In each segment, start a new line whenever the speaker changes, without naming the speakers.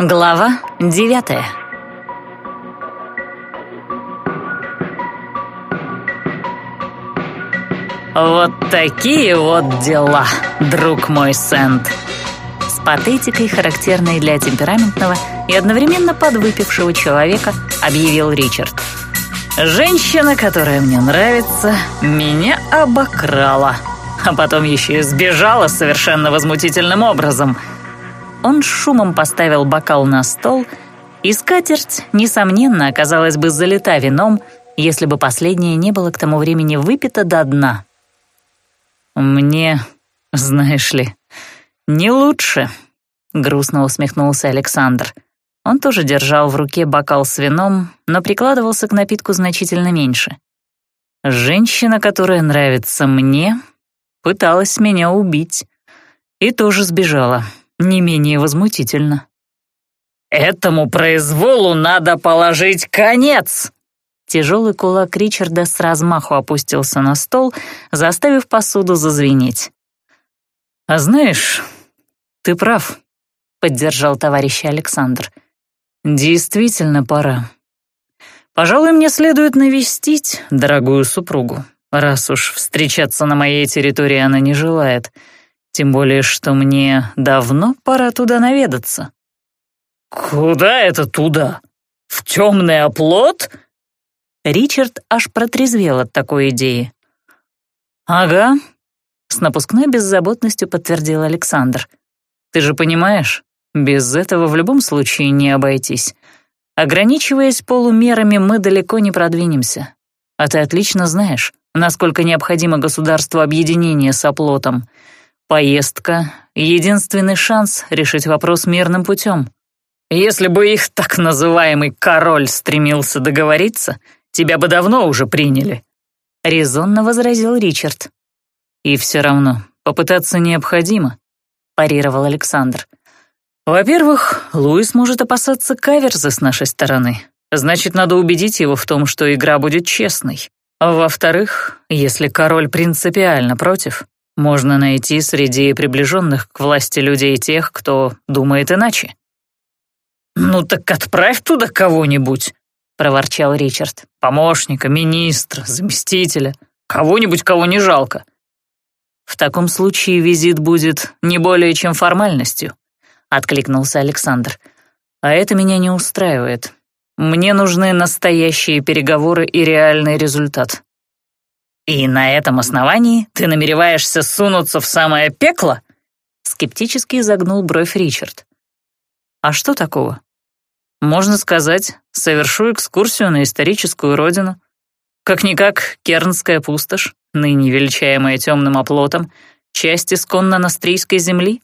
Глава девятая «Вот такие вот дела, друг мой Сент!» С патетикой, характерной для темпераментного и одновременно подвыпившего человека, объявил Ричард. «Женщина, которая мне нравится, меня обокрала, а потом еще и сбежала совершенно возмутительным образом». Он с шумом поставил бокал на стол, и скатерть, несомненно, оказалась бы залита вином, если бы последнее не было к тому времени выпито до дна. «Мне, знаешь ли, не лучше», — грустно усмехнулся Александр. Он тоже держал в руке бокал с вином, но прикладывался к напитку значительно меньше. «Женщина, которая нравится мне, пыталась меня убить и тоже сбежала, не менее возмутительно». «Этому произволу надо положить конец!» Тяжелый кулак Ричарда с размаху опустился на стол, заставив посуду зазвенеть. «А знаешь, ты прав», — поддержал товарищ Александр. «Действительно пора. Пожалуй, мне следует навестить дорогую супругу, раз уж встречаться на моей территории она не желает, тем более что мне давно пора туда наведаться». «Куда это туда? В темный оплот?» Ричард аж протрезвел от такой идеи. «Ага», — с напускной беззаботностью подтвердил Александр. «Ты же понимаешь, без этого в любом случае не обойтись. Ограничиваясь полумерами, мы далеко не продвинемся. А ты отлично знаешь, насколько необходимо государству объединение с оплотом. Поездка — единственный шанс решить вопрос мирным путем. Если бы их так называемый король стремился договориться, Тебя бы давно уже приняли», — резонно возразил Ричард. «И все равно попытаться необходимо», — парировал Александр. «Во-первых, Луис может опасаться каверзы с нашей стороны. Значит, надо убедить его в том, что игра будет честной. Во-вторых, если король принципиально против, можно найти среди приближенных к власти людей тех, кто думает иначе». «Ну так отправь туда кого-нибудь», — проворчал Ричард. «Помощника, министра, заместителя. Кого-нибудь, кого не жалко». «В таком случае визит будет не более чем формальностью», — откликнулся Александр. «А это меня не устраивает. Мне нужны настоящие переговоры и реальный результат». «И на этом основании ты намереваешься сунуться в самое пекло?» Скептически изогнул бровь Ричард. «А что такого? Можно сказать, совершу экскурсию на историческую родину. Как-никак, Кернская пустошь, ныне величаемая темным оплотом, часть исконно настрийской земли.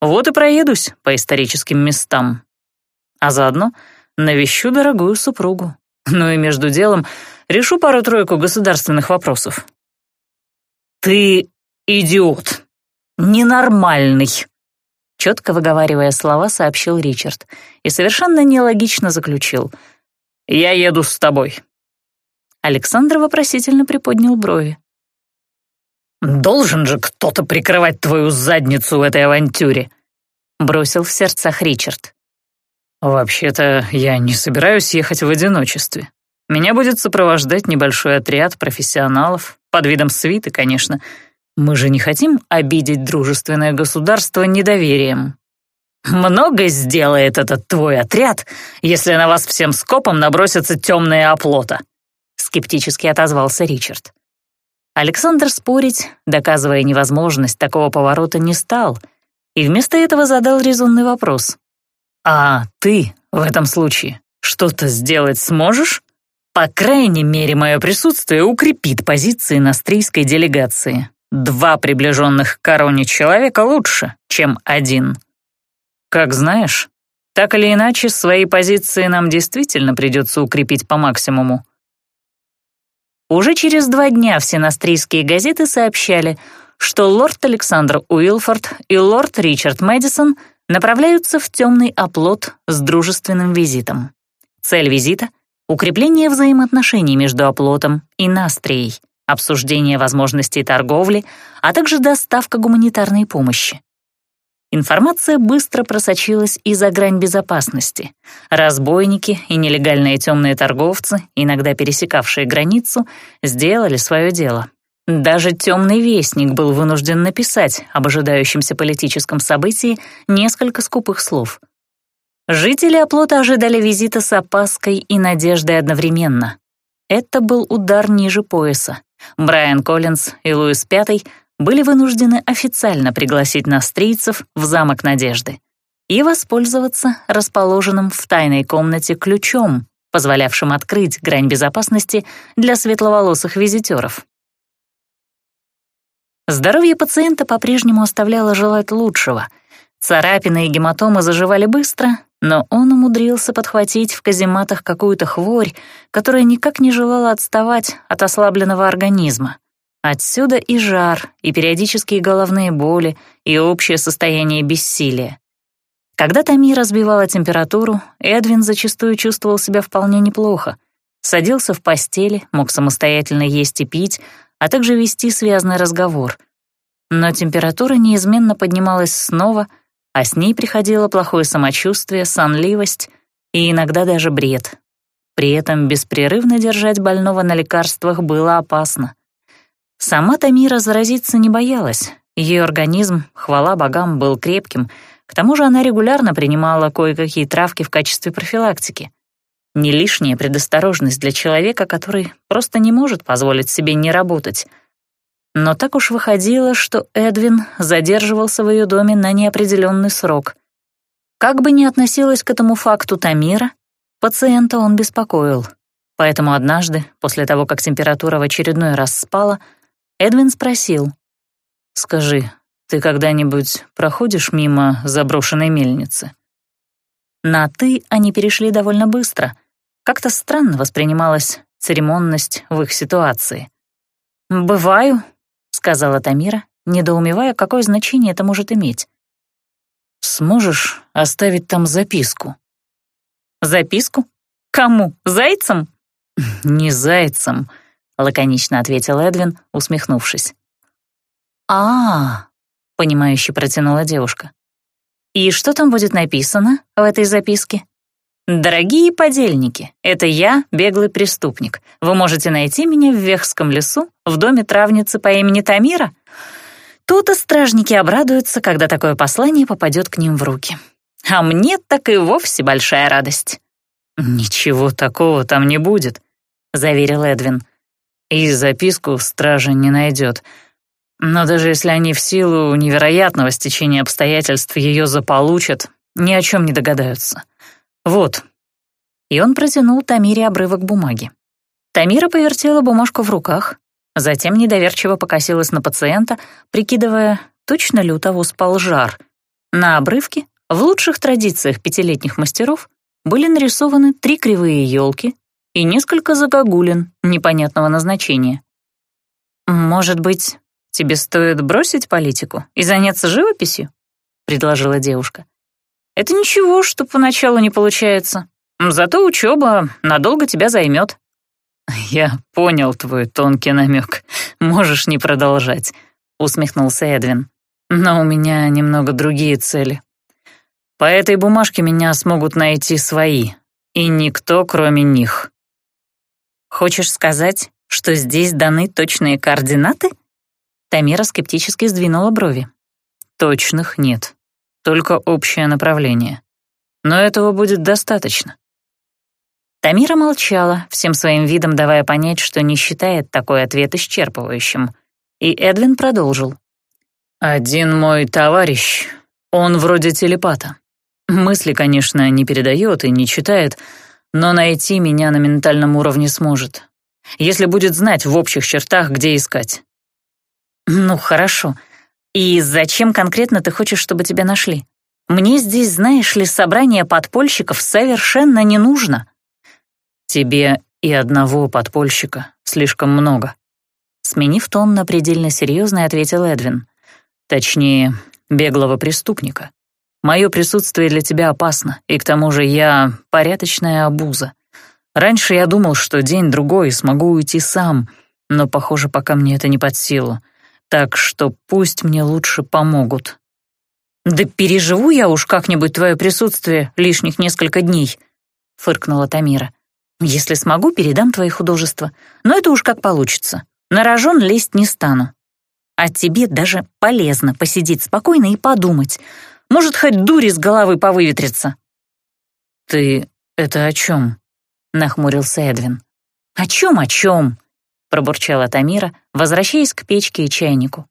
Вот и проедусь по историческим местам. А заодно навещу дорогую супругу. Ну и между делом решу пару-тройку государственных вопросов. «Ты идиот! Ненормальный!» четко выговаривая слова, сообщил Ричард и совершенно нелогично заключил. «Я еду с тобой». Александр вопросительно приподнял брови. «Должен же кто-то прикрывать твою задницу в этой авантюре», — бросил в сердцах Ричард. «Вообще-то я не собираюсь ехать в одиночестве. Меня будет сопровождать небольшой отряд профессионалов, под видом свиты, конечно, — мы же не хотим обидеть дружественное государство недоверием. Много сделает этот твой отряд, если на вас всем скопом набросятся темные оплота», — скептически отозвался Ричард. Александр спорить, доказывая невозможность такого поворота, не стал, и вместо этого задал резонный вопрос. «А ты в этом случае что-то сделать сможешь?» По крайней мере, мое присутствие укрепит позиции настрийской делегации. Два приближенных к короне человека лучше, чем один. Как знаешь, так или иначе, свои позиции нам действительно придется укрепить по максимуму. Уже через два дня все настрийские газеты сообщали, что лорд Александр Уилфорд и лорд Ричард Мэдисон направляются в темный оплот с дружественным визитом. Цель визита — укрепление взаимоотношений между оплотом и Настрией обсуждение возможностей торговли, а также доставка гуманитарной помощи. Информация быстро просочилась и за грань безопасности. Разбойники и нелегальные темные торговцы, иногда пересекавшие границу, сделали свое дело. Даже темный вестник был вынужден написать об ожидающемся политическом событии несколько скупых слов. Жители оплота ожидали визита с опаской и надеждой одновременно. Это был удар ниже пояса. Брайан Коллинз и Луис Пятый были вынуждены официально пригласить настрийцев в замок Надежды и воспользоваться расположенным в тайной комнате ключом, позволявшим открыть грань безопасности для светловолосых визитеров. Здоровье пациента по-прежнему оставляло желать лучшего. Царапины и гематомы заживали быстро, но он умудрился подхватить в казематах какую-то хворь, которая никак не желала отставать от ослабленного организма. Отсюда и жар, и периодические головные боли, и общее состояние бессилия. Когда Тамира разбивала температуру, Эдвин зачастую чувствовал себя вполне неплохо. Садился в постели, мог самостоятельно есть и пить, а также вести связный разговор. Но температура неизменно поднималась снова, а с ней приходило плохое самочувствие, сонливость и иногда даже бред. При этом беспрерывно держать больного на лекарствах было опасно. Сама Тамира заразиться не боялась. Ее организм, хвала богам, был крепким. К тому же она регулярно принимала кое-какие травки в качестве профилактики. Не лишняя предосторожность для человека, который просто не может позволить себе не работать. Но так уж выходило, что Эдвин задерживался в ее доме на неопределенный срок. Как бы ни относилась к этому факту Тамира, пациента он беспокоил. Поэтому однажды, после того, как температура в очередной раз спала, Эдвин спросил. «Скажи, ты когда-нибудь проходишь мимо заброшенной мельницы?» На «ты» они перешли довольно быстро. Как-то странно воспринималась церемонность в их ситуации. «Бываю», — сказала Тамира, недоумевая, какое значение это может иметь. «Сможешь оставить там записку?» «Записку? Кому? Зайцам?» «Не зайцам», лаконично ответил Эдвин, усмехнувшись. а, -а, понимающе протянула девушка. «И что там будет написано в этой записке?» «Дорогие подельники, это я, беглый преступник. Вы можете найти меня в Вехском лесу, в доме травницы по имени Тамира. Тут-то стражники обрадуются, когда такое послание попадет к ним в руки. А мне так и вовсе большая радость». «Ничего такого там не будет», — заверил Эдвин и записку стража не найдет. Но даже если они в силу невероятного стечения обстоятельств ее заполучат, ни о чем не догадаются. Вот. И он протянул Тамире обрывок бумаги. Тамира повертела бумажку в руках, затем недоверчиво покосилась на пациента, прикидывая, точно ли у того спал жар. На обрывке, в лучших традициях пятилетних мастеров, были нарисованы три кривые елки, и несколько загогулин непонятного назначения. «Может быть, тебе стоит бросить политику и заняться живописью?» — предложила девушка. «Это ничего, что поначалу не получается. Зато учеба надолго тебя займет». «Я понял твой тонкий намек. Можешь не продолжать», — усмехнулся Эдвин. «Но у меня немного другие цели. По этой бумажке меня смогут найти свои, и никто, кроме них. Хочешь сказать, что здесь даны точные координаты? Тамира скептически сдвинула брови. Точных нет, только общее направление. Но этого будет достаточно. Тамира молчала, всем своим видом давая понять, что не считает такой ответ исчерпывающим. И Эдвин продолжил. «Один мой товарищ, он вроде телепата. Мысли, конечно, не передает и не читает, но найти меня на ментальном уровне сможет, если будет знать в общих чертах, где искать. Ну, хорошо. И зачем конкретно ты хочешь, чтобы тебя нашли? Мне здесь, знаешь ли, собрание подпольщиков совершенно не нужно. Тебе и одного подпольщика слишком много. Сменив тон на предельно серьезный, ответил Эдвин. Точнее, беглого преступника. Мое присутствие для тебя опасно, и к тому же я порядочная обуза. Раньше я думал, что день-другой смогу уйти сам, но, похоже, пока мне это не под силу. Так что пусть мне лучше помогут. «Да переживу я уж как-нибудь твое присутствие лишних несколько дней», — фыркнула Тамира. «Если смогу, передам твои художества. Но это уж как получится. На рожон лезть не стану. А тебе даже полезно посидеть спокойно и подумать. Может, хоть дури с головы повыветрится». «Ты это о чем?» — нахмурился Эдвин. «О чем, о чем?» — пробурчала Тамира, возвращаясь к печке и чайнику.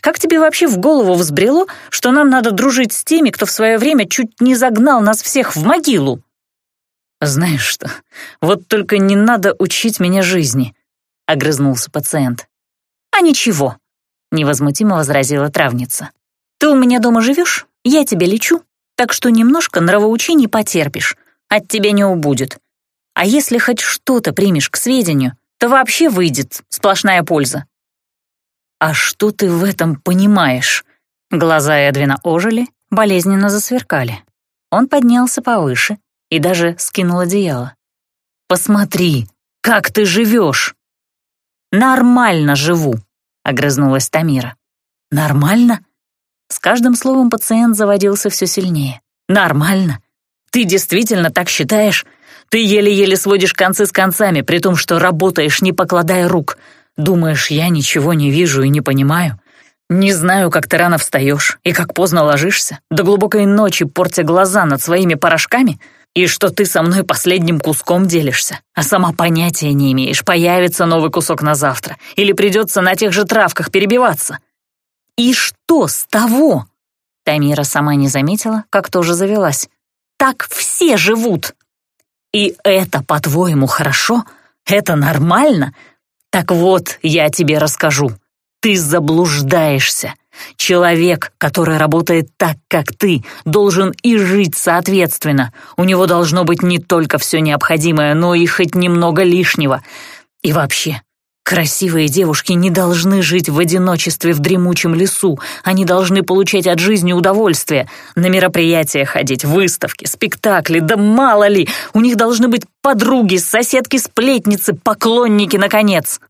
«Как тебе вообще в голову взбрело, что нам надо дружить с теми, кто в свое время чуть не загнал нас всех в могилу?» «Знаешь что, вот только не надо учить меня жизни», — огрызнулся пациент. «А ничего», — невозмутимо возразила травница. «Ты у меня дома живешь, я тебя лечу, так что немножко нравоучений потерпишь, от тебя не убудет. А если хоть что-то примешь к сведению, то вообще выйдет сплошная польза». «А что ты в этом понимаешь?» Глаза Эдвина ожили, болезненно засверкали. Он поднялся повыше и даже скинул одеяло. «Посмотри, как ты живешь!» «Нормально живу», — огрызнулась Тамира. «Нормально?» С каждым словом пациент заводился все сильнее. «Нормально? Ты действительно так считаешь? Ты еле-еле сводишь концы с концами, при том, что работаешь, не покладая рук. Думаешь, я ничего не вижу и не понимаю? Не знаю, как ты рано встаешь и как поздно ложишься, до глубокой ночи портя глаза над своими порошками, и что ты со мной последним куском делишься, а сама понятия не имеешь, появится новый кусок на завтра или придется на тех же травках перебиваться. И что с того? Тамира сама не заметила, как тоже завелась. Так все живут. И это, по-твоему, хорошо? Это нормально? Так вот, я тебе расскажу. Ты заблуждаешься. Человек, который работает так, как ты, должен и жить соответственно. У него должно быть не только все необходимое, но и хоть немного лишнего. И вообще, Красивые девушки не должны жить в одиночестве в дремучем лесу. Они должны получать от жизни удовольствие. На мероприятия ходить, выставки, спектакли, да мало ли. У них должны быть подруги, соседки, сплетницы, поклонники, наконец.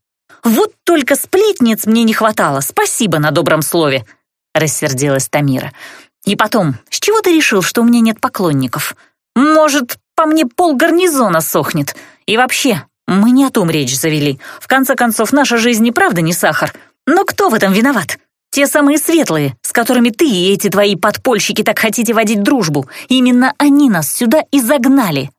Вот только сплетниц мне не хватало. Спасибо на добром слове, рассердилась Тамира. И потом, с чего ты решил, что у меня нет поклонников? Может, по мне пол гарнизона сохнет? И вообще, мы не о том речь завели. В конце концов, наша жизнь и правда не сахар. Но кто в этом виноват? Те самые светлые, с которыми ты и эти твои подпольщики так хотите водить дружбу. Именно они нас сюда и загнали.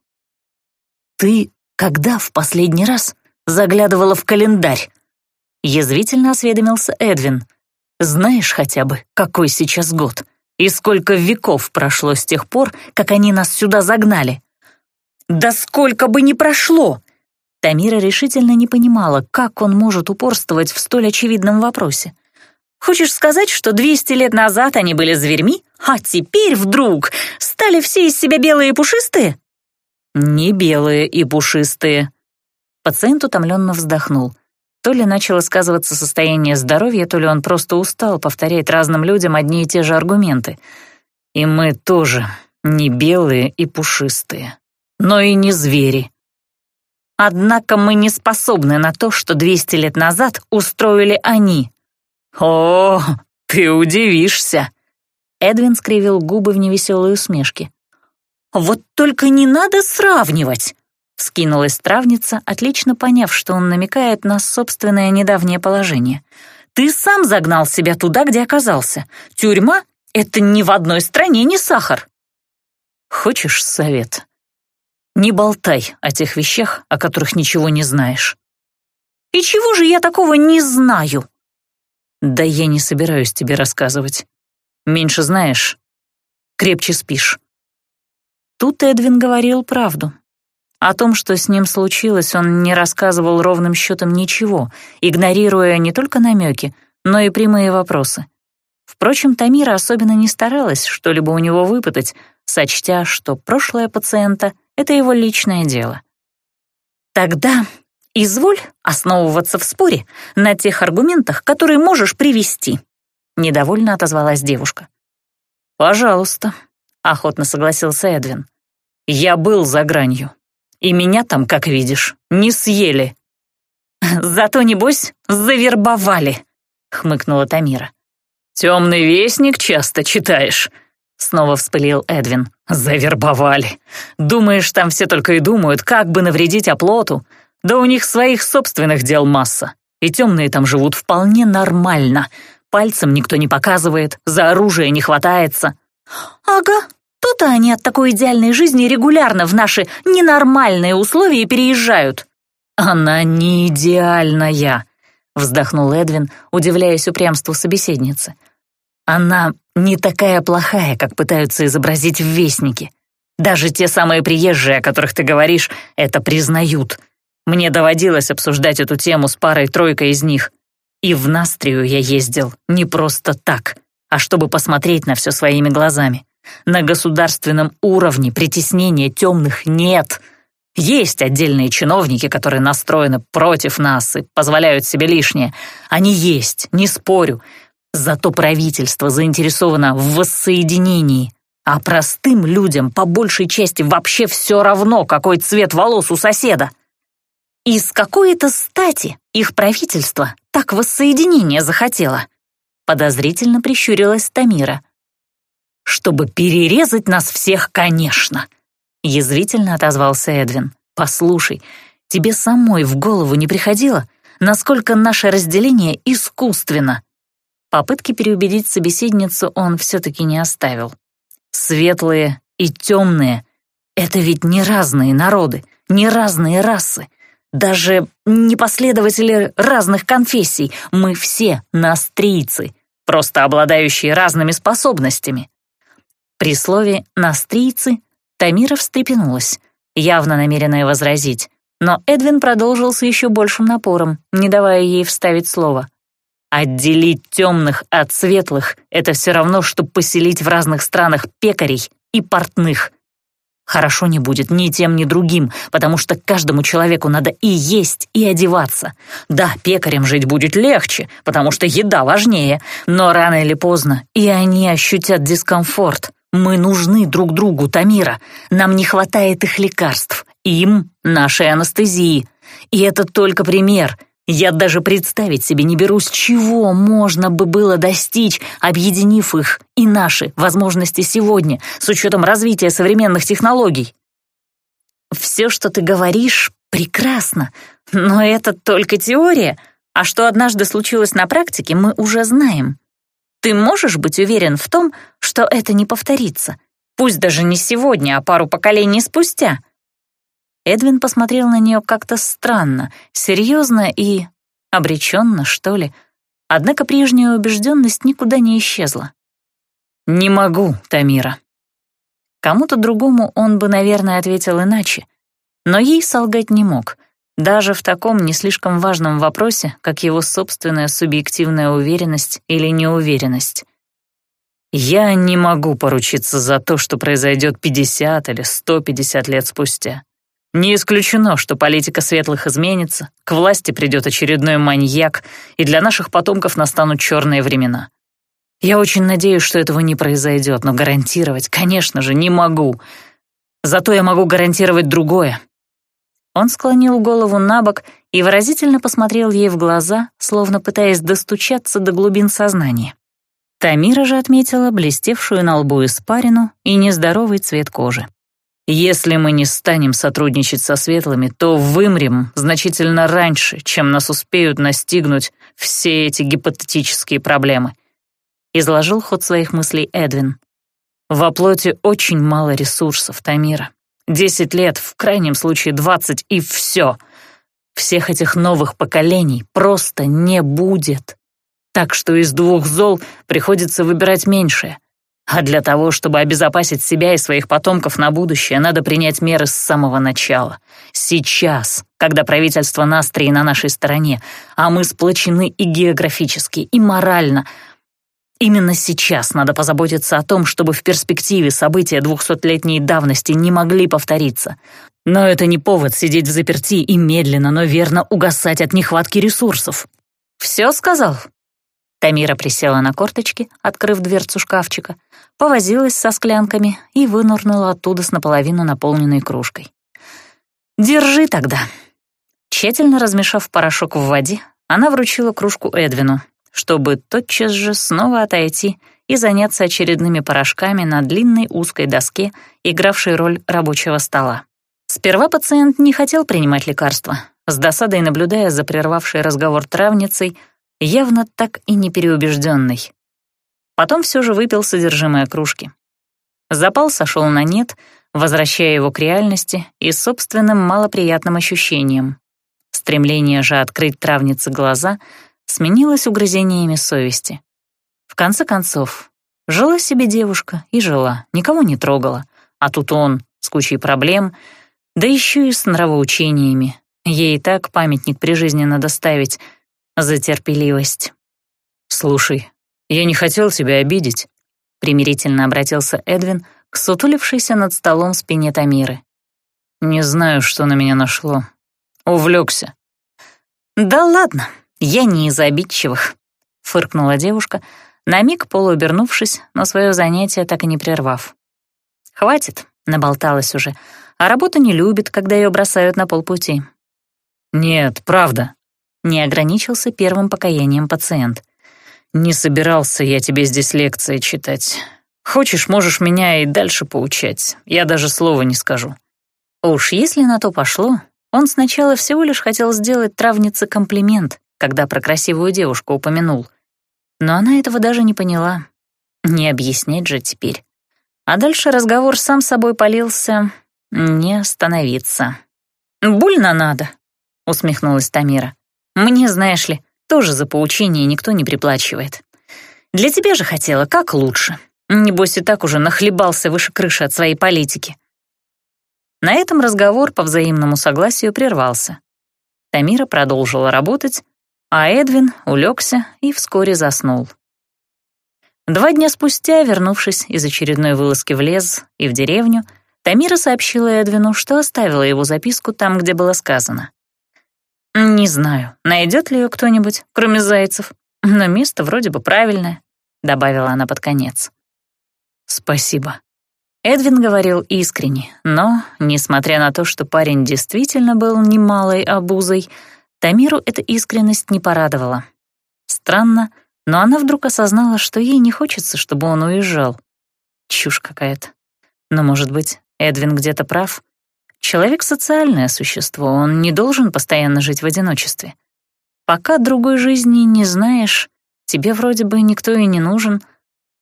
Ты когда в последний раз заглядывала в календарь? Язвительно осведомился Эдвин. Знаешь хотя бы, какой сейчас год? И сколько веков прошло с тех пор, как они нас сюда загнали? Да сколько бы ни прошло! Тамира решительно не понимала, как он может упорствовать в столь очевидном вопросе. «Хочешь сказать, что 200 лет назад они были зверьми, а теперь вдруг стали все из себя белые и пушистые?» «Не белые и пушистые». Пациент утомленно вздохнул. То ли начало сказываться состояние здоровья, то ли он просто устал повторять разным людям одни и те же аргументы. «И мы тоже не белые и пушистые, но и не звери», Однако мы не способны на то, что 200 лет назад устроили они. О, ты удивишься. Эдвин скривил губы в невеселой усмешке. «Вот только не надо сравнивать!» — вскинулась травница, отлично поняв, что он намекает на собственное недавнее положение. «Ты сам загнал себя туда, где оказался. Тюрьма — это ни в одной стране не сахар». «Хочешь совет?» Не болтай о тех вещах, о которых ничего не знаешь. И чего же я такого не знаю? Да я не собираюсь тебе рассказывать. Меньше знаешь, крепче спишь. Тут Эдвин говорил правду. О том, что с ним случилось, он не рассказывал ровным счетом ничего, игнорируя не только намеки, но и прямые вопросы. Впрочем, Тамира особенно не старалась что-либо у него выпытать, сочтя, что прошлое пациента — это его личное дело. Тогда изволь основываться в споре на тех аргументах, которые можешь привести, недовольно отозвалась девушка. Пожалуйста, охотно согласился Эдвин. Я был за гранью, и меня там, как видишь, не съели. Зато, небось, завербовали, хмыкнула Тамира. «Темный вестник часто читаешь?» Снова вспылил Эдвин. «Завербовали. Думаешь, там все только и думают, как бы навредить оплоту? Да у них своих собственных дел масса. И темные там живут вполне нормально. Пальцем никто не показывает, за оружие не хватается».
«Ага, то-то они от такой идеальной жизни регулярно в наши ненормальные условия переезжают».
«Она не идеальная», — вздохнул Эдвин, удивляясь упрямству собеседницы. «Она не такая плохая, как пытаются изобразить в Вестнике. Даже те самые приезжие, о которых ты говоришь, это признают. Мне доводилось обсуждать эту тему с парой-тройкой из них. И в Настрию я ездил не просто так, а чтобы посмотреть на все своими глазами. На государственном уровне притеснения темных нет — есть отдельные чиновники, которые настроены против нас и позволяют себе лишнее. Они есть, не спорю. Зато правительство заинтересовано в воссоединении. А простым людям по большей части вообще все равно, какой цвет волос у соседа. И с какой-то стати их правительство так воссоединение захотело? Подозрительно прищурилась Тамира. Чтобы перерезать нас всех, конечно. Язвительно отозвался Эдвин. «Послушай, тебе самой в голову не приходило, насколько наше разделение искусственно?» Попытки переубедить собеседницу он все-таки не оставил. «Светлые и темные — это ведь не разные народы, не разные расы, даже не последователи разных конфессий. Мы все настрийцы, просто обладающие разными способностями». При слове «настрийцы» Тамира встрепенулась, явно намеренная возразить, но Эдвин продолжил с еще большим напором, не давая ей вставить слово. «Отделить темных от светлых — это все равно, что поселить в разных странах пекарей и портных. Хорошо не будет ни тем, ни другим, потому что каждому человеку надо и есть, и одеваться. Да, пекарям жить будет легче, потому что еда важнее, но рано или поздно и они ощутят дискомфорт. Мы нужны друг другу, Тамира. Нам не хватает их лекарств. Им — нашей анестезии. И это только пример. Я даже представить себе не берусь, чего можно бы было достичь, объединив их и наши возможности сегодня, с учетом развития современных технологий. Все, что ты говоришь, прекрасно, но это только теория, а что однажды случилось на практике, мы уже знаем. Ты можешь быть уверен в том, что это не повторится? Пусть даже не сегодня, а пару поколений спустя. Эдвин посмотрел на нее как-то странно, серьезно и обреченно, что ли. Однако прежняя убежденность никуда не исчезла. «Не могу, Тамира». Кому-то другому он бы, наверное, ответил иначе, но ей солгать не мог — даже в таком не слишком важном вопросе, как его собственная субъективная уверенность или неуверенность. Я не могу поручиться за то, что произойдет 50 или 150 лет спустя. Не исключено, что политика светлых изменится, к власти придет очередной маньяк, и для наших потомков настанут черные времена. Я очень надеюсь, что этого не произойдет, но гарантировать, конечно же, не могу. Зато я могу гарантировать другое. Он склонил голову на бок и выразительно посмотрел ей в глаза, словно пытаясь достучаться до глубин сознания. Тамира же отметила блестевшую на лбу испарину и нездоровый цвет кожи. «Если мы не станем сотрудничать со светлыми, то вымрем значительно раньше, чем нас успеют настигнуть все эти гипотетические проблемы», изложил ход своих мыслей Эдвин. «Во плоти очень мало ресурсов, Тамира. Десять лет, в крайнем случае двадцать, и все. Всех этих новых поколений просто не будет. Так что из двух зол приходится выбирать меньшее. А для того, чтобы обезопасить себя и своих потомков на будущее, надо принять меры с самого начала. Сейчас, когда правительство Настрии на нашей стороне, а мы сплочены и географически, и морально — Именно сейчас надо позаботиться о том, чтобы в перспективе события двухсотлетней давности не могли повториться. Но это не повод сидеть в заперти и медленно, но верно угасать от нехватки ресурсов. «Все сказал?» Тамира присела на корточки, открыв дверцу шкафчика, повозилась со склянками и вынурнула оттуда с наполовину наполненной кружкой. «Держи тогда». Тщательно размешав порошок в воде, она вручила кружку Эдвину, чтобы тотчас же снова отойти и заняться очередными порошками на длинной узкой доске, игравшей роль рабочего стола. Сперва пациент не хотел принимать лекарства, с досадой наблюдая за прервавшей разговор травницей, явно так и не переубежденный. Потом все же выпил содержимое кружки. Запал сошел на нет, возвращая его к реальности и собственным малоприятным ощущениям. Стремление же открыть травнице глаза сменилось угрызениями совести. В конце концов, жила себе девушка и жила, никого не трогала, а тут он с кучей проблем, да еще и с нравоучениями. Ей и так памятник при жизни надо ставить за терпеливость.
«Слушай, я не хотел тебя обидеть», — примирительно обратился Эдвин к сутулившейся над столом спине Тамиры. «Не знаю, что на меня нашло. Увлекся».
«Да ладно, я не из обидчивых», — фыркнула девушка, на миг полуобернувшись, но свое занятие так и не прервав. «Хватит», — наболталась уже, а работу не любит, когда ее бросают на полпути.
«Нет, правда», — не ограничился первым покаянием пациент. «Не собирался я тебе здесь лекции читать. Хочешь, можешь меня и дальше поучать. Я даже слова не скажу».
Уж если на то пошло, он сначала всего лишь хотел сделать травнице комплимент, когда про красивую девушку упомянул. Но она этого даже не поняла. Не объяснять же теперь. А дальше разговор сам собой полился «не остановиться». «Больно надо», — усмехнулась Тамира. «Мне, знаешь ли, тоже за поучение никто не приплачивает. Для тебя же хотела, как лучше. Небось и так уже нахлебался выше крыши от своей политики». На этом разговор по взаимному согласию прервался. Тамира продолжила работать, а Эдвин улегся и вскоре заснул. Два дня спустя, вернувшись из очередной вылазки в лес и в деревню, Тамира сообщила Эдвину, что оставила его записку там, где было сказано. «Не знаю, найдет ли ее кто-нибудь, кроме зайцев, но место вроде бы правильное», — добавила она под конец.
«Спасибо»,
Эдвин говорил искренне, но, несмотря на то, что парень действительно был немалой обузой, Тамиру эта искренность не порадовала. Странно, но она вдруг осознала, что ей не хочется, чтобы он уезжал. Чушь какая-то. Но, может быть, Эдвин где-то прав? Человек — социальное существо, он не должен постоянно жить в одиночестве. Пока другой жизни не знаешь, тебе вроде бы никто и не нужен,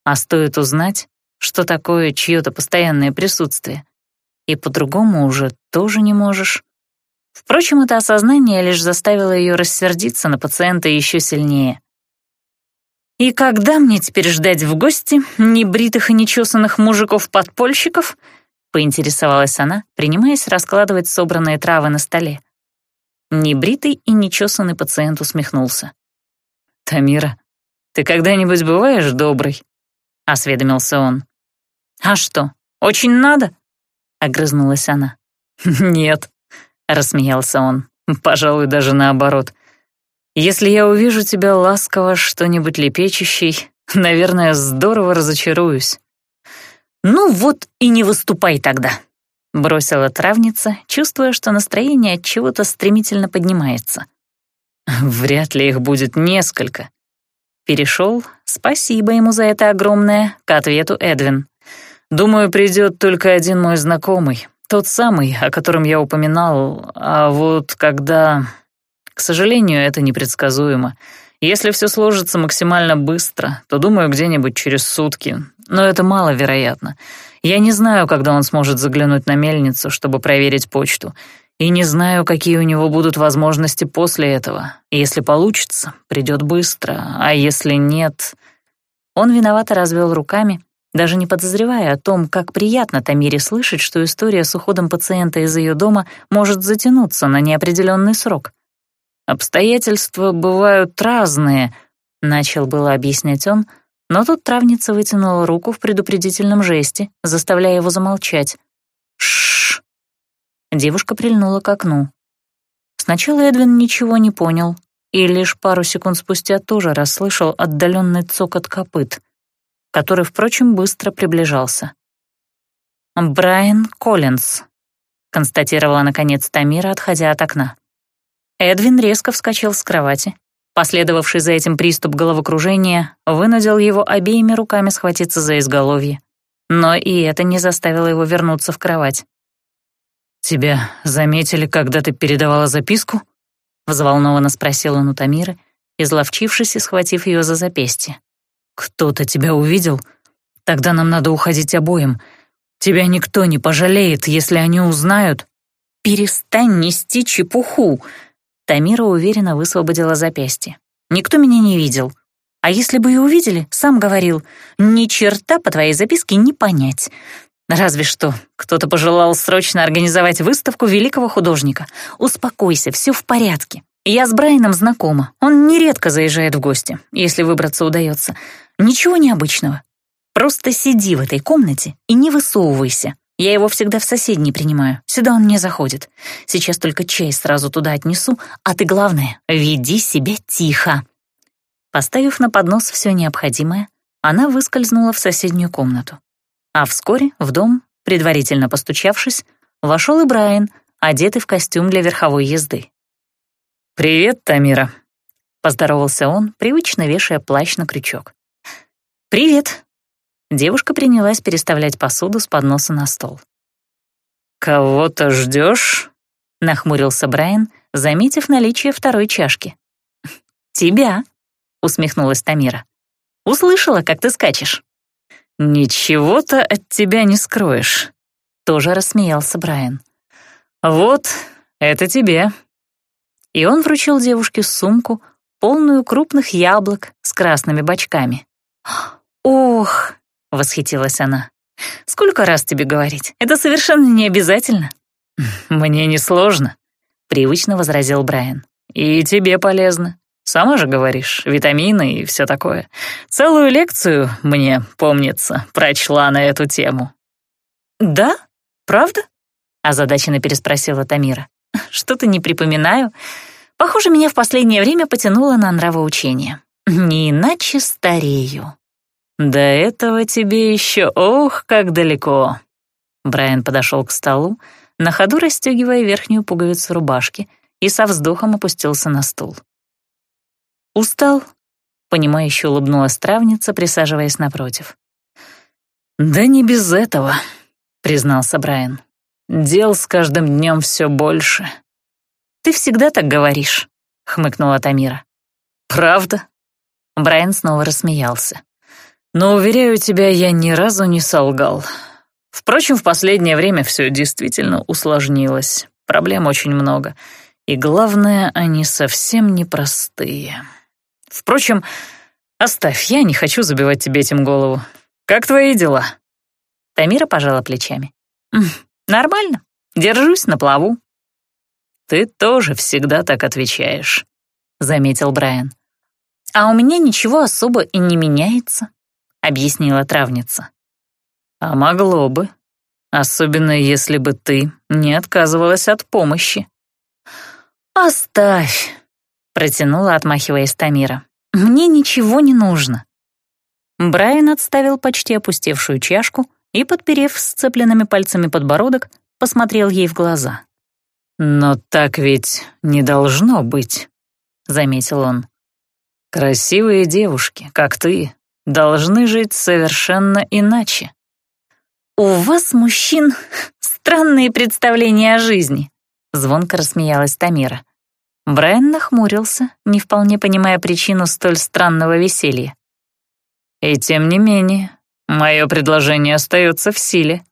а стоит узнать, что такое чье-то постоянное присутствие. И по-другому уже тоже не можешь. Впрочем, это осознание лишь заставило ее рассердиться на пациента еще сильнее. «И когда мне теперь ждать в гости небритых и нечесанных мужиков-подпольщиков?» — поинтересовалась она, принимаясь раскладывать собранные травы на столе. Небритый и нечесанный пациент усмехнулся.
«Тамира, ты когда-нибудь бываешь добрый?»
— осведомился он. «А что, очень надо?» — огрызнулась она.
«Нет», — рассмеялся он, — «пожалуй, даже наоборот. Если я увижу тебя ласково что-нибудь лепечущий, наверное, здорово разочаруюсь».
«Ну вот и не выступай тогда», — бросила травница, чувствуя, что настроение от чего-то стремительно поднимается.
«Вряд ли их будет несколько».
Перешел, спасибо ему за это огромное, к ответу Эдвин.
Думаю, придет только один мой знакомый, тот самый, о котором я упоминал, а вот когда... К сожалению, это непредсказуемо. Если все сложится максимально быстро, то, думаю, где-нибудь через сутки. Но это маловероятно. Я не знаю, когда он сможет заглянуть на мельницу, чтобы проверить почту. И не знаю, какие у него будут возможности после этого. Если получится, придет быстро, а если нет...
Он виновато развел руками, даже не подозревая о том, как приятно Тамире слышать, что история с уходом пациента из ее дома может затянуться на неопределенный срок. «Обстоятельства бывают разные», — начал было объяснять он, но тут травница вытянула руку в предупредительном жесте, заставляя его замолчать. Шш. Девушка прильнула к окну. Сначала Эдвин ничего не понял и лишь пару секунд спустя тоже расслышал отдаленный цокот копыт который, впрочем, быстро приближался. «Брайан Коллинз», — констатировала наконец Тамира, отходя от окна. Эдвин резко вскочил с кровати, Последовавший за этим приступ головокружения вынудил его обеими руками схватиться за изголовье. Но и это не заставило его вернуться в кровать.
«Тебя заметили, когда ты передавала записку?» — взволнованно спросил он у Тамиры, изловчившись и схватив ее за запястье. «Кто-то тебя увидел? Тогда нам надо уходить обоим. Тебя никто не пожалеет, если они узнают».
«Перестань нести чепуху!» Тамира уверенно высвободила запястье. «Никто меня не видел. А если бы и увидели, сам говорил, ни черта по твоей записке не понять. Разве что кто-то пожелал срочно организовать выставку великого художника. Успокойся, все в порядке. Я с Брайаном знакома. Он нередко заезжает в гости, если выбраться удается. Ничего необычного. Просто сиди в этой комнате и не высовывайся. Я его всегда в соседней принимаю. Сюда он не заходит. Сейчас только чай сразу туда отнесу, а ты, главное, веди себя тихо». Поставив на поднос все необходимое, она выскользнула в соседнюю комнату. А вскоре в дом, предварительно постучавшись, вошел и Брайан, одетый в костюм для верховой езды.
«Привет, Тамира», — поздоровался он, привычно вешая плащ на крючок.
«Привет». Девушка принялась переставлять посуду с подноса на стол.
«Кого-то ждешь?» — нахмурился Брайан, заметив наличие второй чашки.
«Тебя», — усмехнулась Тамира. «Услышала, как ты скачешь».
«Ничего-то от тебя не скроешь», — тоже рассмеялся Брайан. «Вот, это тебе».
И он вручил девушке сумку, полную крупных яблок с красными бочками. «Ох!» — восхитилась она. «Сколько раз тебе говорить? Это совершенно не обязательно».
«Мне несложно», — привычно возразил Брайан. «И тебе полезно. Сама же говоришь, витамины и все такое. Целую лекцию, мне помнится, прочла на эту тему».
«Да? Правда?» — озадаченно переспросила Тамира. «Что-то не припоминаю. Похоже, меня в последнее время потянуло на нравоучение. Не иначе старею».
«До этого тебе еще, ох, как далеко!» Брайан подошел к столу, на ходу расстегивая верхнюю пуговицу рубашки, и со вздохом опустился на стул.
«Устал?» — понимающе улыбнулась травница, присаживаясь напротив.
«Да не без этого», — признался Брайан. «Дел с каждым днем все больше».
«Ты всегда так говоришь», — хмыкнула Тамира.
«Правда?» Брайан снова рассмеялся. «Но, уверяю тебя, я ни разу не солгал. Впрочем, в последнее время все действительно усложнилось. Проблем очень много. И главное, они совсем непростые». Впрочем, оставь, я не хочу забивать тебе этим голову. Как твои дела?»
Тамира пожала плечами. «Нормально. Держусь на плаву».
«Ты тоже всегда так отвечаешь», — заметил Брайан.
«А у меня ничего особо и не меняется», — объяснила травница.
«А могло бы, особенно если бы ты не отказывалась от помощи».
«Оставь», Протянула, отмахиваясь Тамира. «Мне ничего не нужно». Брайан отставил почти опустевшую чашку и, подперев сцепленными пальцами подбородок, посмотрел ей в глаза.
«Но так ведь не должно быть», — заметил он. «Красивые девушки, как ты, должны жить совершенно иначе».
«У вас, мужчин, странные представления о жизни», — звонко рассмеялась Тамира. Брайан нахмурился, не вполне понимая причину столь странного веселья.
«И тем не менее, мое предложение остается в силе».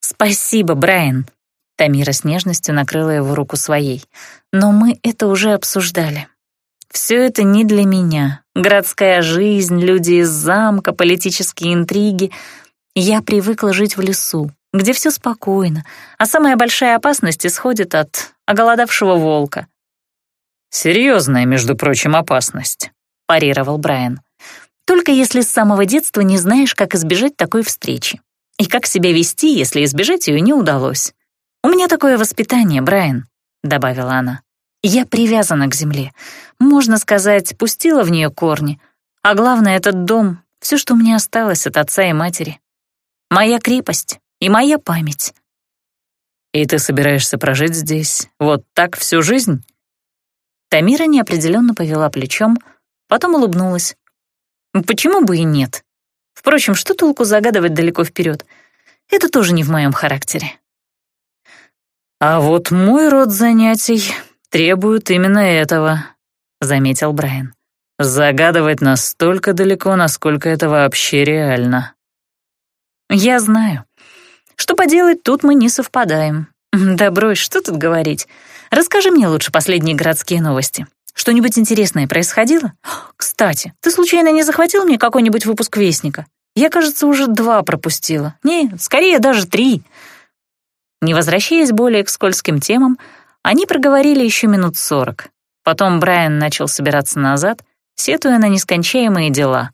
«Спасибо, Брайан», — Тамира с нежностью накрыла его руку своей. «Но мы это уже обсуждали. Все это не для меня. Городская жизнь, люди из замка, политические интриги. Я привыкла жить в лесу, где все спокойно, а самая большая опасность исходит от оголодавшего волка.
«Серьезная, между прочим, опасность», — парировал Брайан.
«Только если с самого детства не знаешь, как избежать такой встречи. И как себя вести, если избежать ее не удалось. У меня такое воспитание, Брайан», — добавила она. «Я привязана к земле. Можно сказать, пустила в нее корни. А главное, этот дом — все, что мне осталось от отца и матери. Моя крепость и моя память».
«И ты собираешься прожить здесь вот так всю жизнь?»
Тамира неопределенно повела плечом, потом улыбнулась. Почему бы и нет? Впрочем, что толку загадывать далеко вперед? Это тоже не в моем характере.
«А вот мой род занятий требует именно этого», — заметил Брайан. «Загадывать настолько далеко, насколько это вообще реально».
«Я знаю. Что поделать, тут мы не совпадаем. Да брось, что тут говорить. Расскажи мне лучше последние городские новости. Что-нибудь интересное происходило? Кстати, ты случайно не захватил мне какой-нибудь выпуск Вестника? Я, кажется, уже два пропустила. Не, скорее даже три». Не возвращаясь более к скользким темам, они проговорили еще минут сорок. Потом Брайан начал собираться назад, сетуя на нескончаемые дела.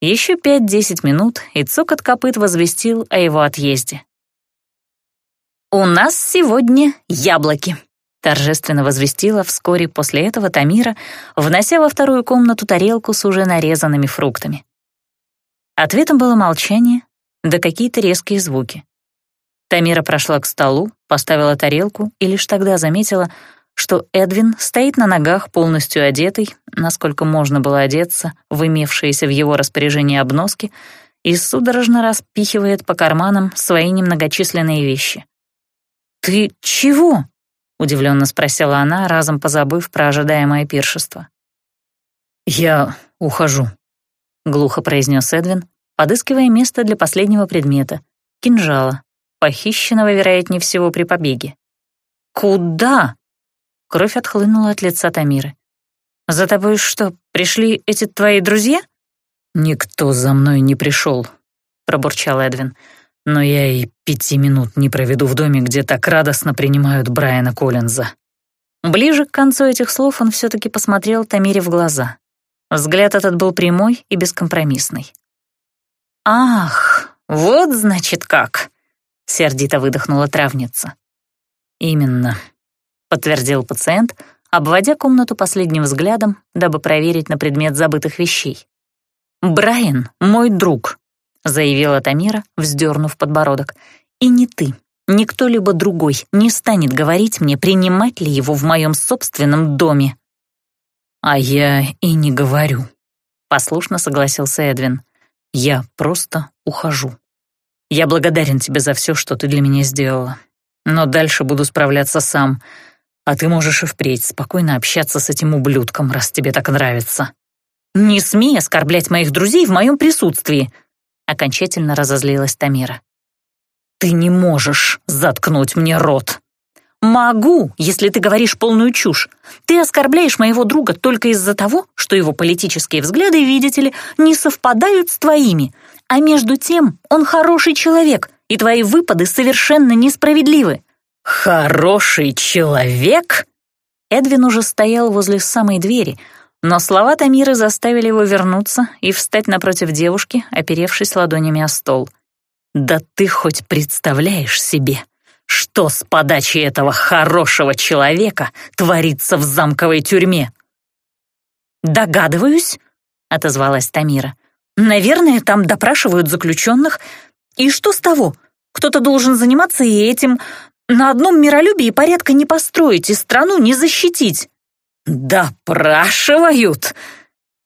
Еще пять-десять минут, и цокот копыт возвестил о его отъезде. «У нас сегодня яблоки», — торжественно возвестила вскоре после этого Тамира, внося во вторую комнату тарелку с уже нарезанными фруктами. Ответом было молчание, да какие-то резкие звуки. Тамира прошла к столу, поставила тарелку и лишь тогда заметила, что Эдвин стоит на ногах, полностью одетый, насколько можно было одеться, в имевшиеся в его распоряжении обноски, и судорожно распихивает по карманам свои немногочисленные вещи. «Ты чего?» — удивленно спросила она, разом позабыв про ожидаемое пиршество.
«Я ухожу», — глухо произнес Эдвин,
подыскивая место для последнего предмета — кинжала, похищенного, вероятнее всего, при побеге. «Куда?» Кровь отхлынула от лица Тамиры. «За тобой что, пришли эти твои друзья?»
«Никто за мной не пришел», — пробурчал Эдвин. «Но я и пяти минут не проведу в доме, где так радостно принимают Брайана Коллинза».
Ближе к концу этих слов он все-таки посмотрел Тамире в глаза. Взгляд этот был прямой и бескомпромиссный. «Ах, вот значит как!» — сердито выдохнула травница.
«Именно», — подтвердил пациент, обводя комнату последним взглядом, дабы проверить на предмет забытых вещей.
«Брайан — мой друг», — заявила Тамира, вздернув подбородок. «И не ты, ни кто-либо другой не станет говорить мне, принимать ли его в моем собственном доме».
«А я и не говорю», — послушно согласился Эдвин. «Я просто ухожу». Я благодарен тебе за все, что ты для меня сделала. Но дальше буду справляться сам. А ты можешь и впредь спокойно общаться с этим ублюдком, раз тебе так нравится».
«Не смей оскорблять моих друзей в моем присутствии», — окончательно разозлилась Тамира.
«Ты не можешь заткнуть мне рот»,
«Могу, если ты говоришь полную чушь. Ты оскорбляешь моего друга только из-за того, что его политические взгляды, видите ли, не совпадают с твоими. А между тем он хороший человек, и твои выпады совершенно несправедливы».
«Хороший человек?»
Эдвин уже стоял возле самой двери, но слова Тамиры заставили его вернуться и встать напротив девушки, оперевшись ладонями о стол.
«Да ты хоть представляешь себе, что с подачи этого хорошего человека творится в замковой тюрьме?»
«Догадываюсь», — отозвалась Тамира. «Наверное, там допрашивают заключенных. И что с того? Кто-то должен заниматься и этим. На одном миролюбии порядка не построить и страну не защитить».
«Допрашивают!»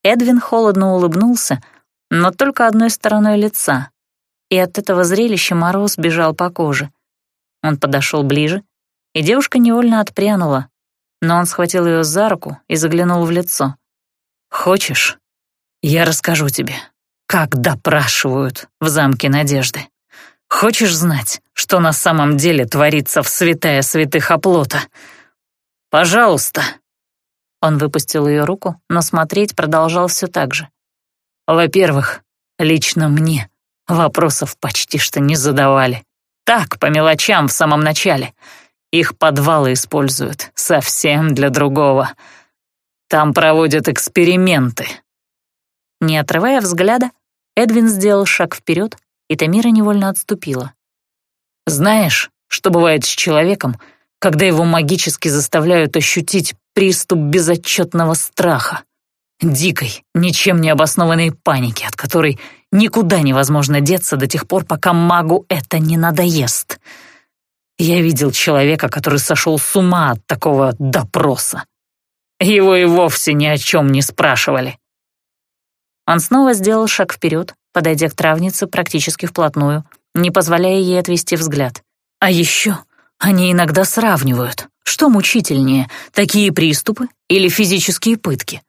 Эдвин холодно улыбнулся, но только одной стороной лица. И от этого зрелища мороз бежал по коже. Он подошел ближе, и девушка невольно отпрянула, но он схватил ее за руку и заглянул в лицо.
«Хочешь, я расскажу тебе, как допрашивают в замке Надежды? Хочешь знать, что на самом деле творится в святая святых оплота? Пожалуйста!»
Он выпустил ее руку, но смотреть продолжал все так же.
«Во-первых, лично мне вопросов почти что не задавали. Так, по мелочам в самом начале. Их подвалы используют совсем для другого. Там проводят эксперименты».
Не отрывая взгляда, Эдвин сделал шаг вперед, и Тамира невольно отступила.
«Знаешь, что бывает с человеком, когда его магически заставляют ощутить приступ безотчетного страха, дикой, ничем не обоснованной паники, от которой никуда невозможно деться до тех пор, пока магу это не надоест. Я видел человека, который сошел с ума от такого допроса. Его и вовсе ни о чем не спрашивали.
Он снова сделал шаг вперед, подойдя к травнице практически вплотную, не позволяя ей отвести взгляд. А еще они иногда сравнивают, что мучительнее, такие приступы или физические пытки.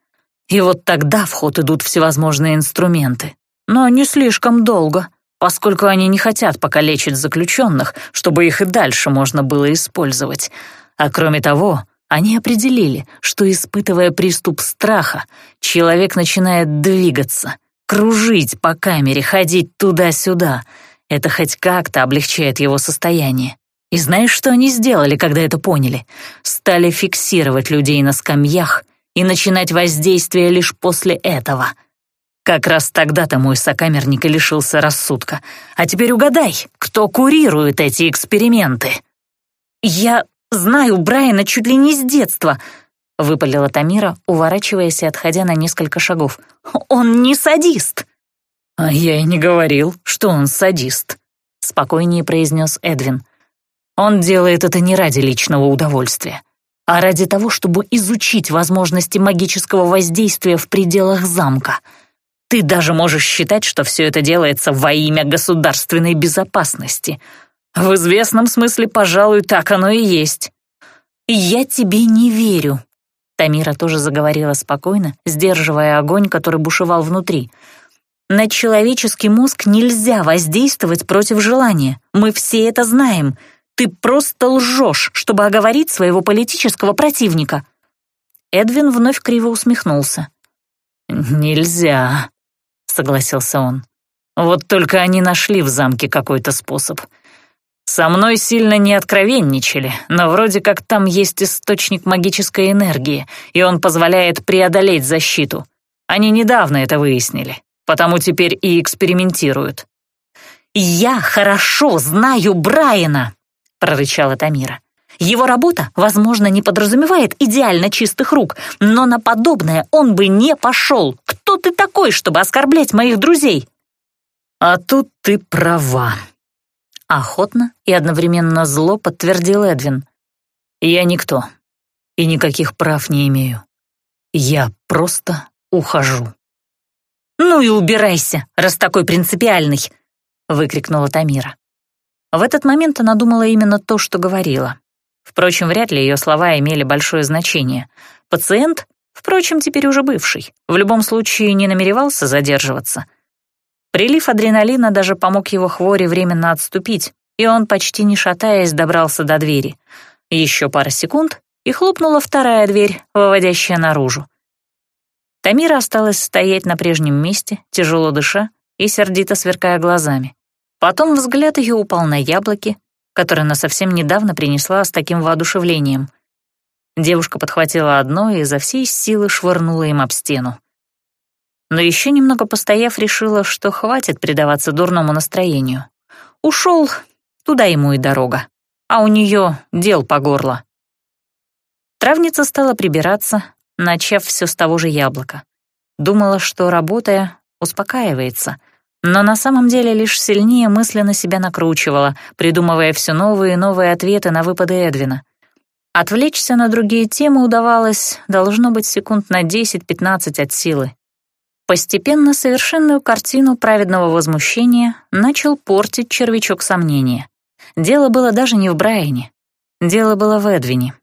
И вот тогда в ход идут всевозможные инструменты. Но не слишком долго, поскольку они не хотят покалечить заключенных, чтобы их и дальше можно было использовать. А кроме того, они определили, что, испытывая приступ страха, человек начинает двигаться, кружить по камере, ходить туда-сюда. Это хоть как-то облегчает его состояние. И знаешь, что они сделали, когда это поняли? Стали фиксировать людей на скамьях и начинать воздействие лишь после этого. Как раз тогда-то мой сокамерник и лишился рассудка. А теперь угадай, кто курирует эти эксперименты? Я Знаю Брайана чуть ли не с детства», — выпалила Тамира, уворачиваясь и отходя на несколько шагов. «Он не садист!»
«А я и не говорил, что он садист», —
спокойнее произнес Эдвин. «Он делает это не ради личного удовольствия, а ради того, чтобы изучить возможности магического воздействия в пределах замка. Ты даже можешь считать, что все это делается во имя государственной безопасности, в известном смысле, пожалуй, так оно и есть. «Я тебе не верю», — Тамира тоже заговорила спокойно, сдерживая огонь, который бушевал внутри. «На человеческий мозг нельзя воздействовать против желания. Мы все это знаем. Ты просто лжешь, чтобы оговорить своего политического противника». Эдвин вновь криво усмехнулся.
«Нельзя», — согласился он. «Вот только они нашли в замке какой-то способ. Со мной сильно не откровенничали, но вроде как там есть источник магической энергии, и он позволяет преодолеть защиту. Они недавно это выяснили, потому теперь и экспериментируют.
«Я хорошо знаю Брайана!» — прорычала Тамира. «Его работа, возможно, не подразумевает идеально чистых рук, но на подобное он бы не пошел. Кто ты такой, чтобы оскорблять моих друзей?»
«А тут ты права»,
Охотно и одновременно зло подтвердил Эдвин.
«Я никто и никаких прав не имею. Я просто ухожу».
«Ну и убирайся, раз такой принципиальный!» — выкрикнула Тамира. В этот момент она думала именно то, что говорила. Впрочем, вряд ли ее слова имели большое значение. Пациент, впрочем, теперь уже бывший, в любом случае не намеревался задерживаться — Прилив адреналина даже помог его хворе временно отступить, и он, почти не шатаясь, добрался до двери. Еще пара секунд, и хлопнула вторая дверь, выводящая наружу. Тамира осталась стоять на прежнем месте, тяжело дыша и сердито сверкая глазами. Потом взгляд ее упал на яблоки, которые она совсем недавно принесла с таким воодушевлением. Девушка подхватила одно и изо всей силы швырнула им об стену но еще немного постояв, решила, что хватит предаваться дурному настроению. Ушел, туда ему и дорога, а у нее дел по горло. Травница стала прибираться, начав все с того же яблока. Думала, что, работая, успокаивается, но на самом деле лишь сильнее мысленно себя накручивала, придумывая все новые и новые ответы на выпады Эдвина. Отвлечься на другие темы удавалось, должно быть, секунд на 10-15 от силы. Постепенно совершенную картину праведного возмущения начал портить червячок сомнения. Дело было даже не в Брайане. Дело было в Эдвине.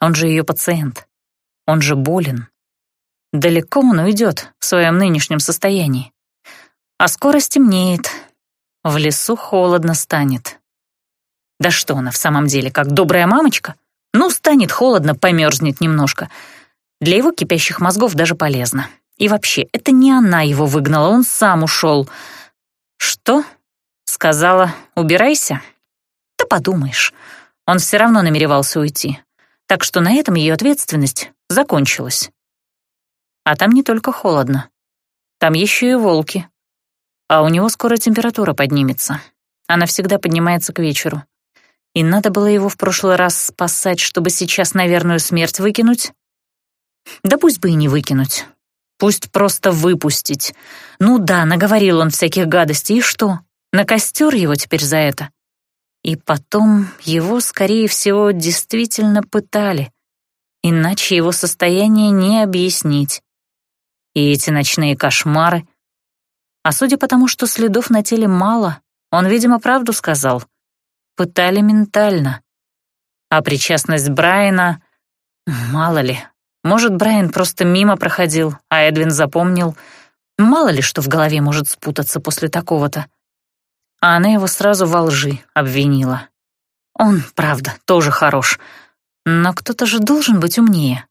Он же ее пациент. Он же болен. Далеко он уйдет в своем нынешнем состоянии. А скоро стемнеет. В лесу холодно станет. Да что она в самом деле, как добрая мамочка? Ну, станет холодно, померзнет немножко. Для его кипящих мозгов даже полезно. И вообще, это не она его выгнала, он сам ушел. Что? Сказала, убирайся? Да подумаешь, он все равно намеревался уйти. Так что на этом ее ответственность закончилась. А там не только холодно. Там еще и волки. А у него скоро температура поднимется. Она всегда поднимается к вечеру. И надо было его в прошлый раз спасать, чтобы сейчас на верную смерть выкинуть? Да пусть бы и не выкинуть. Пусть просто выпустить. Ну да, наговорил он всяких гадостей, и что? На костер его теперь за это? И потом его, скорее всего, действительно пытали. Иначе его состояние не объяснить. И эти ночные кошмары. А судя по тому, что следов на теле мало, он, видимо, правду сказал. Пытали ментально. А причастность Брайана... Мало ли. Может, Брайан просто мимо проходил, а Эдвин запомнил. Мало ли, что в голове может спутаться после такого-то. А она его сразу во лжи обвинила. Он, правда, тоже хорош. Но кто-то же должен быть умнее.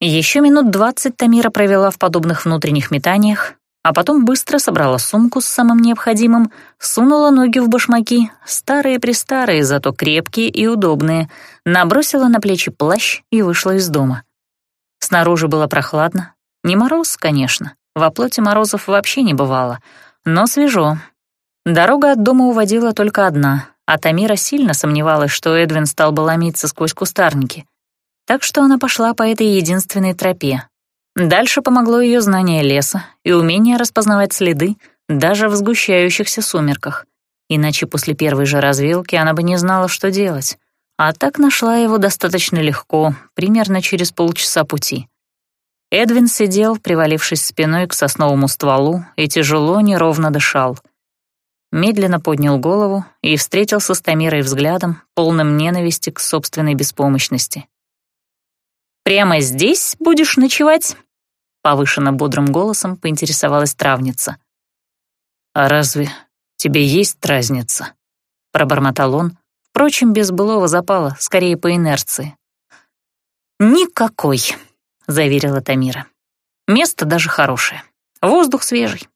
Еще минут двадцать Тамира провела в подобных внутренних метаниях, а потом быстро собрала сумку с самым необходимым, сунула ноги в башмаки, старые-престарые, зато крепкие и удобные, набросила на плечи плащ и вышла из дома. Снаружи было прохладно. Не мороз, конечно, во плоти морозов вообще не бывало, но свежо. Дорога от дома уводила только одна, а Тамира сильно сомневалась, что Эдвин стал бы ломиться сквозь кустарники. Так что она пошла по этой единственной тропе, Дальше помогло ее знание леса и умение распознавать следы даже в сгущающихся сумерках. Иначе после первой же развилки она бы не знала, что делать. А так нашла его достаточно легко, примерно через полчаса пути. Эдвин сидел, привалившись спиной к сосновому стволу, и тяжело, неровно дышал. Медленно поднял голову и встретился с Тамирой взглядом, полным ненависти к собственной беспомощности. «Прямо здесь будешь ночевать?» Повышенно бодрым голосом поинтересовалась травница.
«А разве тебе есть разница?»
Пробормотал он, впрочем, без былого запала, скорее по инерции. «Никакой», — заверила Тамира. «Место даже хорошее. Воздух свежий.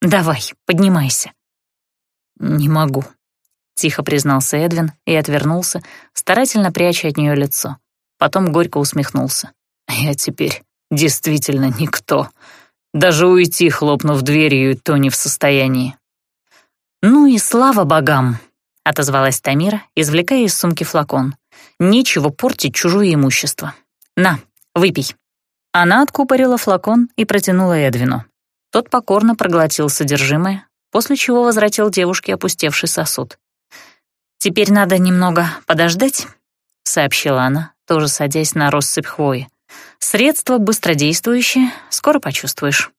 Давай, поднимайся».
«Не могу», — тихо признался Эдвин и отвернулся, старательно пряча от нее лицо. Потом горько усмехнулся. «Я теперь действительно никто. Даже уйти, хлопнув дверью, то не в состоянии.
«Ну и слава богам!» — отозвалась Тамира, извлекая из сумки флакон. «Нечего портить чужое имущество. На, выпей». Она откупорила флакон и протянула Эдвину. Тот покорно проглотил содержимое, после чего возвратил девушке опустевший сосуд. «Теперь надо немного подождать», — сообщила она, тоже садясь на россыпь хвои. Средство быстродействующее, скоро почувствуешь».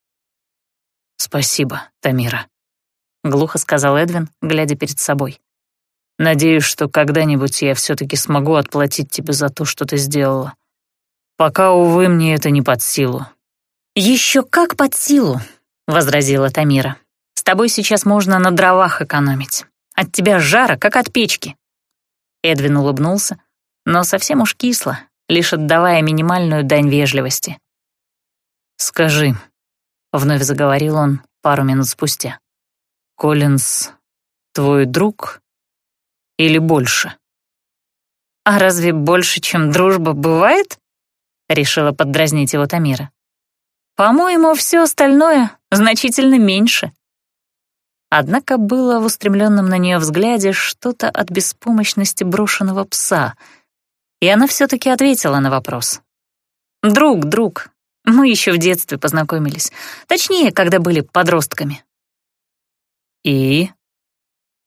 «Спасибо, Тамира», — глухо сказал Эдвин, глядя перед собой. «Надеюсь, что когда-нибудь я все-таки смогу отплатить тебе за то, что ты сделала. Пока, увы, мне это не под силу».
«Еще как под силу», — возразила Тамира. «С тобой сейчас можно на дровах экономить. От тебя жара, как от печки». Эдвин улыбнулся, но совсем уж кисло, лишь отдавая минимальную дань вежливости.
«Скажи», — вновь заговорил он пару минут спустя, «Коллинз твой друг или больше?»
«А разве больше, чем дружба, бывает?» — решила поддразнить его Тамира. «По-моему, все остальное значительно меньше». Однако было в устремленном на нее взгляде что-то от беспомощности брошенного пса — и она все-таки ответила на вопрос. «Друг, друг, мы еще в детстве познакомились. Точнее, когда были подростками».
«И?»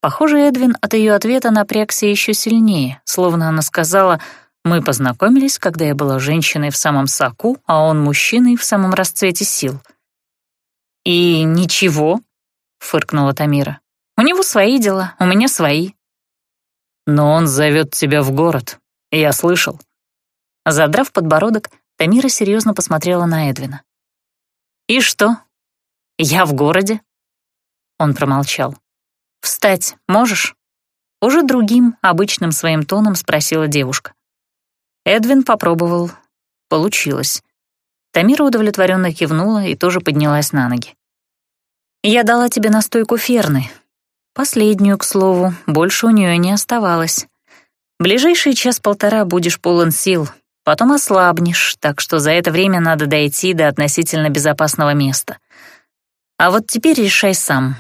Похоже, Эдвин от ее ответа напрягся еще сильнее, словно она сказала «Мы познакомились, когда я была женщиной в самом соку, а он мужчиной в самом расцвете сил». «И ничего», — фыркнула Тамира. «У него свои дела, у меня свои».
«Но он зовет тебя в город, «Я слышал».
Задрав подбородок, Тамира серьезно посмотрела на Эдвина. «И что? Я в городе?» Он промолчал. «Встать можешь?» Уже другим, обычным своим тоном спросила девушка. Эдвин попробовал. Получилось. Тамира удовлетворенно кивнула и тоже поднялась на ноги. «Я дала тебе настойку ферны. Последнюю, к слову, больше у нее не оставалось. Ближайший час-полтора будешь полон сил, потом ослабнешь, так что за это время надо дойти до относительно безопасного места. А вот теперь решай сам.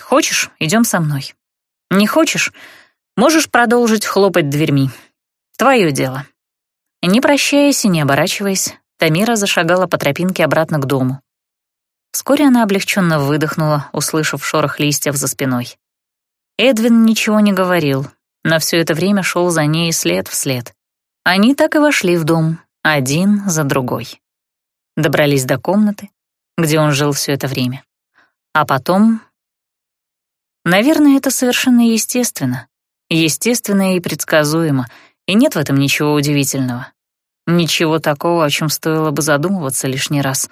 Хочешь — идем со мной. Не хочешь — можешь продолжить хлопать дверьми. Твое дело. Не прощаясь и не оборачиваясь, Тамира зашагала по тропинке обратно к дому. Вскоре она облегченно выдохнула, услышав шорох листьев за спиной. Эдвин ничего не говорил, но все это время шел за ней след в след. Они так и вошли в дом, один за другой. Добрались до комнаты, где он жил все это время. А потом... Наверное, это совершенно естественно. Естественно и предсказуемо, и нет в этом ничего удивительного. Ничего такого, о чем стоило бы задумываться лишний раз.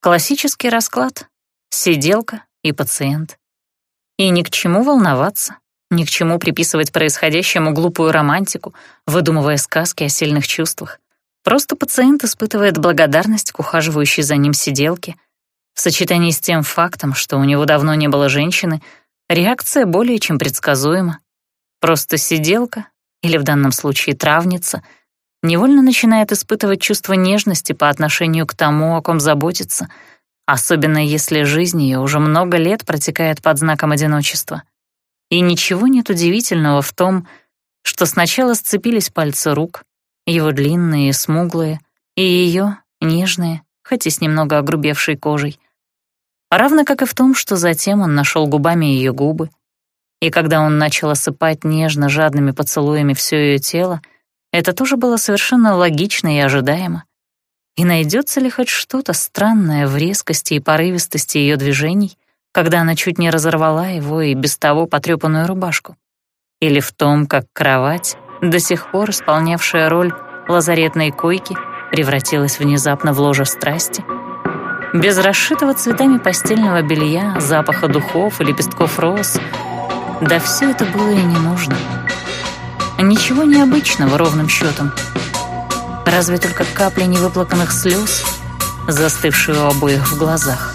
Классический расклад — сиделка и пациент. И ни к чему волноваться, ни к чему приписывать происходящему глупую романтику, выдумывая сказки о сильных чувствах. Просто пациент испытывает благодарность к ухаживающей за ним сиделке. В сочетании с тем фактом, что у него давно не было женщины, реакция более чем предсказуема. Просто сиделка, или в данном случае травница — невольно начинает испытывать чувство нежности по отношению к тому, о ком заботится, особенно если жизнь ее уже много лет протекает под знаком одиночества. И ничего нет удивительного в том, что сначала сцепились пальцы рук, его длинные и смуглые, и ее нежные, хоть и с немного огрубевшей кожей. Равно как и в том, что затем он нашел губами ее губы, и когда он начал осыпать нежно жадными поцелуями все ее тело, это тоже было совершенно логично и ожидаемо. И найдется ли хоть что-то странное в резкости и порывистости ее движений, когда она чуть не разорвала его и без того потрепанную рубашку? Или в том, как кровать, до сих пор исполнявшая роль лазаретной койки, превратилась внезапно в ложе страсти? Без расшитого цветами постельного белья, запаха духов и лепестков роз, да все это было и не нужно. Ничего необычного ровным счетом. Разве только капли невыплаканных слез, застывшие у обоих в глазах.